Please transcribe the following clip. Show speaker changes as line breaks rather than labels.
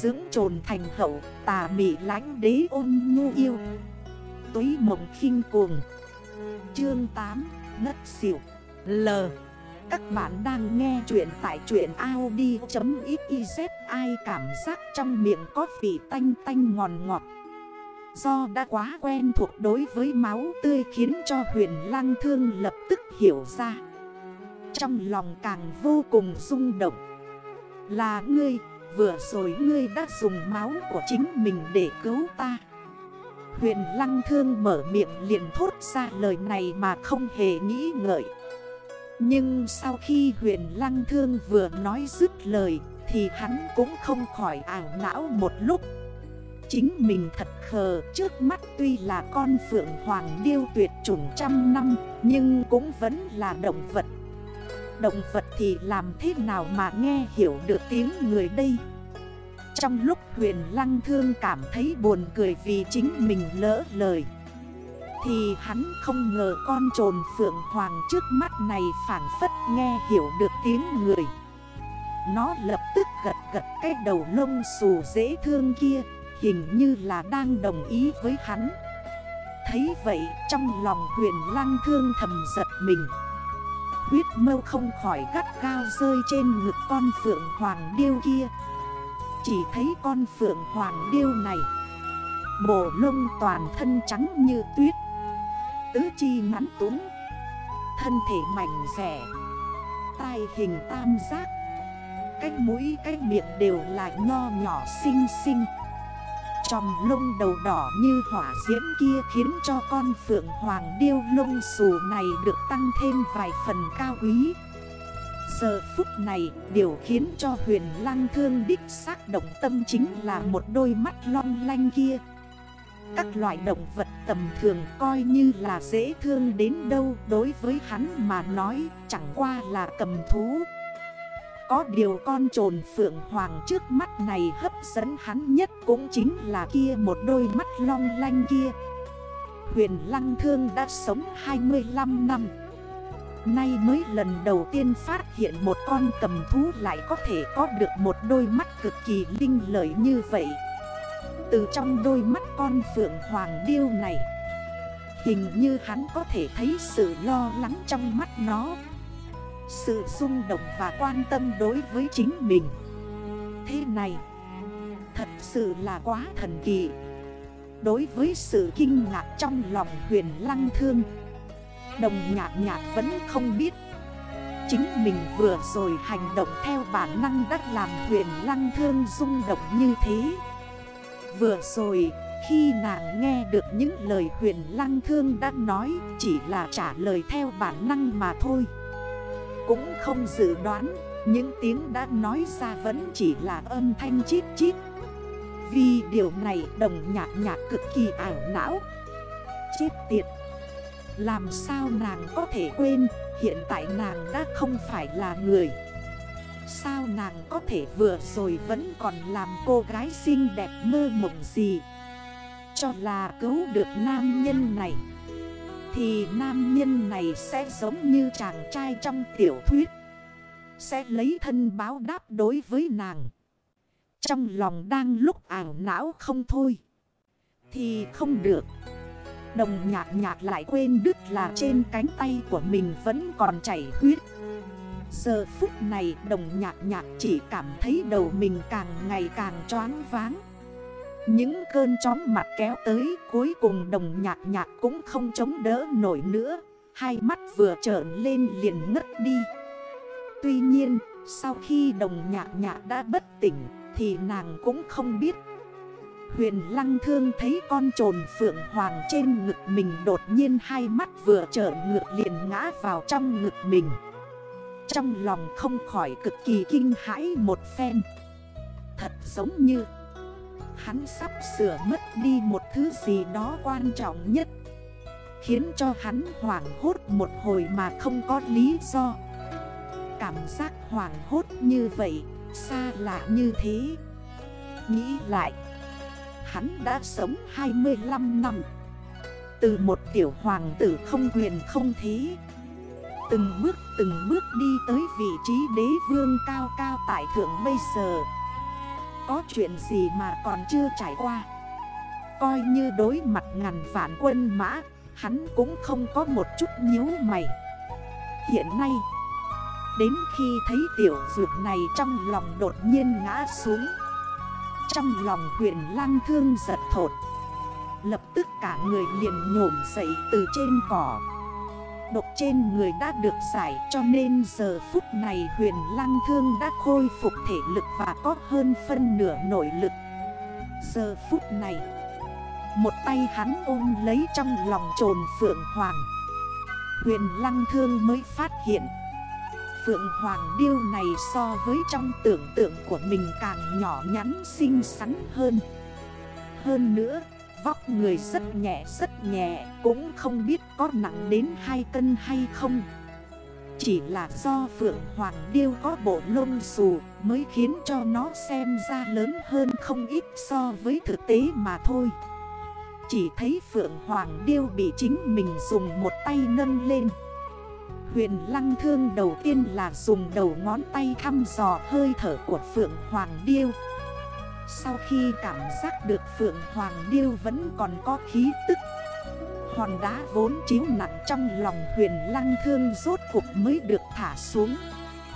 Dưỡng trồn thành hậu tà mị lánh đế ôn nhu yêu. Túy mộng khinh cuồng. Chương 8 Ngất xỉu. L. Các bạn đang nghe chuyện tại chuyện Audi.xyz Ai cảm giác trong miệng có vị tanh tanh ngọt ngọt? Do đã quá quen thuộc đối với máu tươi khiến cho huyền lang thương lập tức hiểu ra. Trong lòng càng vô cùng rung động. Là ngươi, vừa rồi ngươi đã dùng máu của chính mình để cứu ta. Huyền lăng thương mở miệng liền thốt ra lời này mà không hề nghĩ ngợi. Nhưng sau khi huyền lăng thương vừa nói dứt lời, Thì hắn cũng không khỏi ảo não một lúc. Chính mình thật khờ, trước mắt tuy là con phượng hoàng điêu tuyệt chủng trăm năm, Nhưng cũng vẫn là động vật. Động vật thì làm thế nào mà nghe hiểu được tiếng người đây? Trong lúc huyền lăng thương cảm thấy buồn cười vì chính mình lỡ lời, Thì hắn không ngờ con trồn phượng hoàng trước mắt này phản phất nghe hiểu được tiếng người. Nó lập tức gật gật cái đầu lông xù dễ thương kia, Hình như là đang đồng ý với hắn. Thấy vậy, trong lòng huyền lăng thương thầm giật mình. Huyết mâu không khỏi gắt gao rơi trên ngực con phượng hoàng điêu kia. Chỉ thấy con phượng hoàng điêu này, Bộ lông toàn thân trắng như tuyết, Tứ chi ngắn túng Thân thể mảnh rẻ, Tai hình tam giác. Cái mũi, cái miệng đều là nho nhỏ xinh xinh. Tròm lông đầu đỏ như hỏa diễm kia khiến cho con phượng hoàng điêu lông xù này được tăng thêm vài phần cao quý. Giờ phút này, điều khiến cho huyền lăng thương đích xác động tâm chính là một đôi mắt long lanh kia. Các loại động vật tầm thường coi như là dễ thương đến đâu đối với hắn mà nói chẳng qua là cầm thú có điều con trồn phượng hoàng trước mắt này hấp dẫn hắn nhất cũng chính là kia một đôi mắt long lanh kia. Huyền Lăng Thương đã sống 25 năm. Nay mới lần đầu tiên phát hiện một con cầm thú lại có thể có được một đôi mắt cực kỳ linh lợi như vậy. Từ trong đôi mắt con phượng hoàng điêu này, Hình như hắn có thể thấy sự lo lắng trong mắt nó sự rung động và quan tâm đối với chính mình. Thế này, Thật sự là quá thần kỳ. Đối với sự kinh ngạc trong lòng huyền lăng thương, Đồng nhạc nhạc vẫn không biết. Chính mình vừa rồi hành động theo bản năng đã làm huyền lăng thương rung động như thế. Vừa rồi, khi nàng nghe được những lời huyền lăng thương đã nói Chỉ là trả lời theo bản năng mà thôi cũng không dự đoán, Những tiếng đã nói ra vẫn chỉ là âm thanh chít chít. Vì điều này đồng nhạc nhạc cực kỳ ảo não. Chết tiệt! Làm sao nàng có thể quên, Hiện tại nàng đã không phải là người. Sao nàng có thể vừa rồi vẫn còn làm cô gái xinh đẹp mơ mộng gì? Cho là cứu được nam nhân này thì nam nhân này sẽ giống như chàng trai trong tiểu thuyết. Sẽ lấy thân báo đáp đối với nàng. Trong lòng đang lúc ảo não không thôi. Thì không được. Đồng nhạc nhạc lại quên đứt là trên cánh tay của mình vẫn còn chảy huyết. Giờ phút này đồng nhạc nhạc chỉ cảm thấy đầu mình càng ngày càng choáng váng những cơn chóng mặt kéo tới, cuối cùng đồng nhạc nhạc cũng không chống đỡ nổi nữa. Hai mắt vừa trởn lên liền ngất đi. Tuy nhiên, sau khi đồng nhạc nhạc đã bất tỉnh, thì nàng cũng không biết. Huyền lăng thương thấy con trồn phượng hoàng trên ngực mình đột nhiên hai mắt vừa trở ngược liền ngã vào trong ngực mình. Trong lòng không khỏi cực kỳ kinh hãi một phen. Thật giống như Hắn sắp sửa mất đi một thứ gì đó quan trọng nhất, Khiến cho hắn hoảng hốt một hồi mà không có lý do. Cảm giác hoảng hốt như vậy, Xa lạ như thế. Nghĩ lại, Hắn đã sống 25 năm. Từ một tiểu hoàng tử không quyền không thế, Từng bước từng bước đi tới vị trí đế vương cao cao tại thượng bây giờ. Có chuyện gì mà còn chưa trải qua? Coi như đối mặt ngàn vạn quân mã, Hắn cũng không có một chút nhíu mày. Hiện nay, Đến khi thấy tiểu dược này trong lòng đột nhiên ngã xuống, Trong lòng huyền lăng thương giật thột, Lập tức cả người liền nhổm dậy từ trên cỏ. Độc trên người đã được giải, cho nên giờ phút này huyền lăng thương đã khôi phục thể lực và có hơn phân nửa nội lực. Giờ phút này, Một tay hắn ôm lấy trong lòng trồn Phượng Hoàng. Huyền lăng thương mới phát hiện, Phượng Hoàng điêu này so với trong tưởng tượng của mình càng nhỏ nhắn xinh xắn hơn. Hơn nữa Vóc người rất nhẹ rất nhẹ, Cũng không biết có nặng đến 2 cân hay không. Chỉ là do Phượng Hoàng Điêu có bộ lông xù Mới khiến cho nó xem ra lớn hơn không ít so với thực tế mà thôi. Chỉ thấy Phượng Hoàng Điêu bị chính mình dùng một tay nâng lên. Huyền Lăng Thương đầu tiên là dùng đầu ngón tay thăm dò hơi thở của Phượng Hoàng Điêu sau khi cảm giác được Phượng Hoàng Điêu vẫn còn có khí tức, Hòn đá vốn chiếu nặng trong lòng huyền lăng thương rốt cục mới được thả xuống.